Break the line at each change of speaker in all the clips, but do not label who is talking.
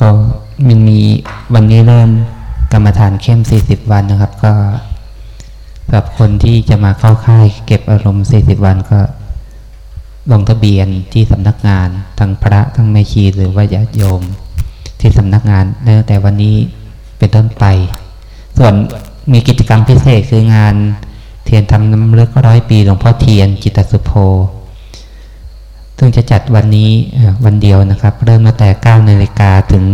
ก็มันมีวันนี้เริ่มกรรมฐานเข้ม 40 วันนะครับ ก็สำหรับคนที่จะมาเข้าค่ายเก็บอารมณ์ 40 วันก็ลงทะเบียนที่สำนักงานทั้งพระทั้งแม่ชีหรือว่าญาติโยม ที่สำนักงานตั้งแต่วันนี้เป็นต้นไป ส่วนมีกิจกรรมพิเศษคืองานเทียนทำน้ำเลึกร้อยปีหลวงพ่อเทียนจิตสุโภ ซึ่งจะจัดวันนี้วันเดียวนะครับ เริ่มตั้งแต่9นาฬิกาถึง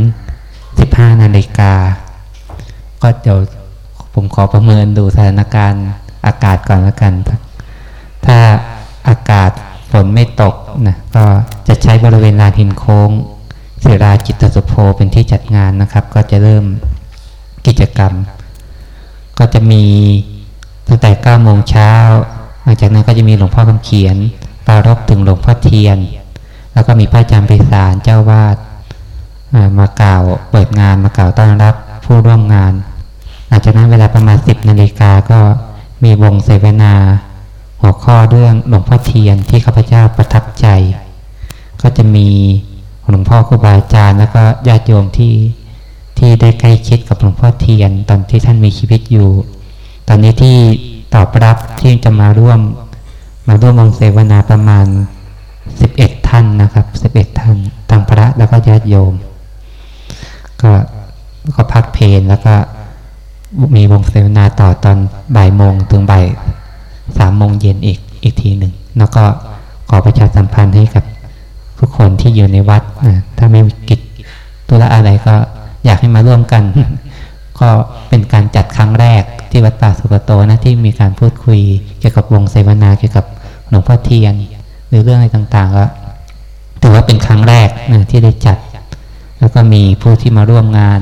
15นาฬิกา ก็เดี๋ยวผมขอประเมินดูสถานการณ์อากาศก่อนล้วกัน ถ้าอากาศฝนไม่ตกนะก็จะใช้บริเวณลานหินโค้งเสราจิตสุโภเป็นที่จัดงานนะครับ ก็จะเริ่มกิจกรรม ก็จะมีตั้งแต่9โมงเช้าหลังจากนั้นก็จะมีหลวงพ่อคำเขียน ปารบถึงหลวงพ่อเทียน แล้วก็มีพระอาจารย์ไปสารเจ้าวาดมากล่าวเปิดงานมากล่าวต้อนรับผู้ร่วมงาน หลังจากนั้นเวลาประมาณ10นาฬิกาก็มีวงเสวนา หัวข้อเรื่องหลวงพ่อเทียนที่ข้าพเจ้าประทับใจ ก็จะมีหลวงพ่อครูบาอาจารย์แล้วก็ญาติโยมที่ที่ได้ใกล้ชิดกับหลวงพ่อเทียน ตอนที่ท่านมีชีวิตอยู่ ตอนนี้ที่ตอบรับที่จะมาร่วม มาร่วมวงเสวนาประมาณสิบเอ็ดท่านนะครับสิบเอ็ดท่านทางพระแล้วก็ญาติโยม ก็ก็พักเพลนแล้วก็มีวงเสวนาต่อตอนบ่ายโมงถึงบ่ายสามโมงเย็นอีกอีกทีหนึ่ง แล้วก็ขอประชาสัมพันธ์ให้กับทุกคนที่อยู่ในวัดนะถ้าไม่มีกิจตุระอะไรก็อยากให้มาร่วมกัน ก็เป็นการจัดครั้งแรก ที่วัดป่าสุกโตนะที่มีการพูดคุยเกี่ยวกับวงเสวนาเกี่ยวกับหลวงพ่อเทียน หรือเรื่องอะไรต่างๆก็ถือว่าเป็นครั้งแรกนะที่ได้จัด แล้วก็มีผู้ที่มาร่วมงาน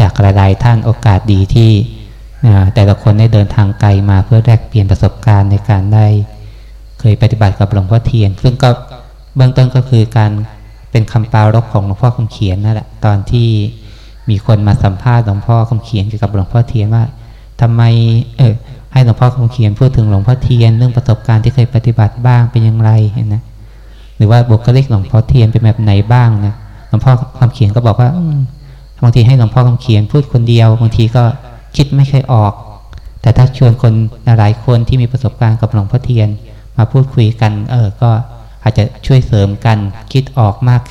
จากหลายๆท่านโอกาสดีที่แต่ละคนได้เดินทางไกลมาเพื่อแลกเปลี่ยนประสบการณ์ในการได้เคยปฏิบัติกับหลวงพ่อเทียน ซึ่งก็เบื้องต้นก็คือการเป็นคำปารบของหลวงพ่อคำเขียนนั่นแหละตอนที่มีคนมาสัมภาษณ์หลวงพ่อคำเขียนเกี่ยวกับหลวงพ่อเทียนว่า ทำไมเออให้หลวงพ่อคำเขียนพูดถึงหลวงพ่อเทียนเรื่องประสบการณ์ที่เคยปฏิบัติบ้างเป็นอย่างไรนะหรือว่าบุคลิกหลวงพ่อเทียนเป็นแบบไหนบ้างนะหลวงพ่อคำเขียนก็บอกว่าบางทีให้หลวงพ่อคำเขียนพูดคนเดียวบางทีก็คิดไม่เคยออก แต่ถ้าชวนคนหลายคนที่มีประสบการณ์กับหลวงพ่อเทียน มาพูดคุยกัน เออก็อาจจะช่วยเสริมกันคิดออกมาก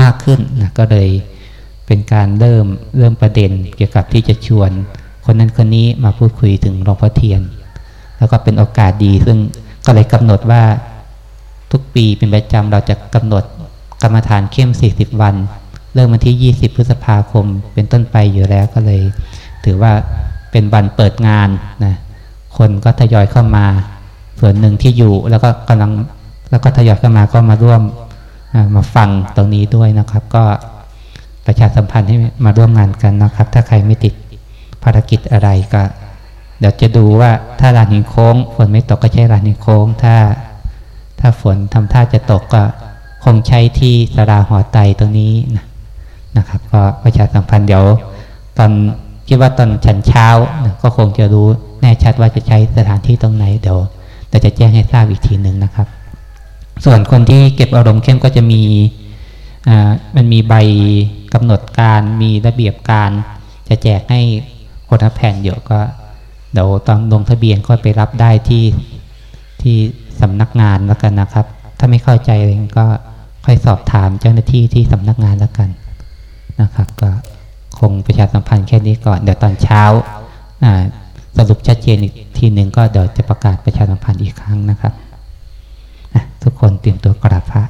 มากขึ้นนะก็เลยเป็นการเริ่มเริ่มประเด็นเกี่ยวกับที่จะชวน คนนั้นคนนี้มาพูดคุยถึงหลวงพ่อเทียน แล้วก็เป็นโอกาสดีซึ่งก็เลยกำหนดว่าทุกปีเป็นประจำเราจะกำหนดกรรมฐานเข้ม 40 วัน เริ่มวันที่ 20 พฤษภาคม เป็นต้นไปอยู่แล้วก็เลย ถือว่าเป็นวันเปิดงานนะคนก็ทยอยเข้ามา ส่วนหนึ่งที่อยู่แล้วก็กำลังแล้วก็ทยอยเข้ามาก็มาร่วมมาฟังตรงนี้ด้วยนะครับ ก็ประชาสัมพันธ์ให้มาร่วมงานกันนะครับ ถ้าใครไม่ติด ภารกิจอะไรก็เดี๋ยวจะดูว่าถ้าลานหินโค้ง ฝนไม่ตกก็ใช้ลานหินโค้ง ถ้า ถ้าฝนทำท่าจะตกก็คงใช้ที่สราหอไตตรงนี้นะนะครับ ก็ประชาสัมพันธ์เดี๋ยว ตอนคิดว่าตอนฉันเช้านะก็คงจะรู้แน่ชัดว่าจะใช้สถานที่ตรงไหนเดี๋ยวแต่จะแจ้งให้ทราบอีกทีหนึ่งนะครับ ส่วนคนที่เก็บอารมณ์เข้มก็จะมีอ่ามันมีใบกำหนดการมีระเบียบการจะแจกให้ คนละแผ่นเยอะก็เดี๋ยวตอนลงทะเบียนก็ไปรับได้ที่ที่สำนักงานแล้วกันนะครับ ถ้าไม่เข้าใจอะไรก็ค่อยสอบถามเจ้าหน้าที่ที่สำนักงานแล้วกันนะครับ ก็คงประชาสัมพันธ์แค่นี้ก่อน เดี๋ยวตอนเช้าสรุปชัดเจนอีกทีหนึ่งก็เดี๋ยวจะประกาศประชาสัมพันธ์อีกครั้งนะครับทุกคนเตรียมตัวกราบพระ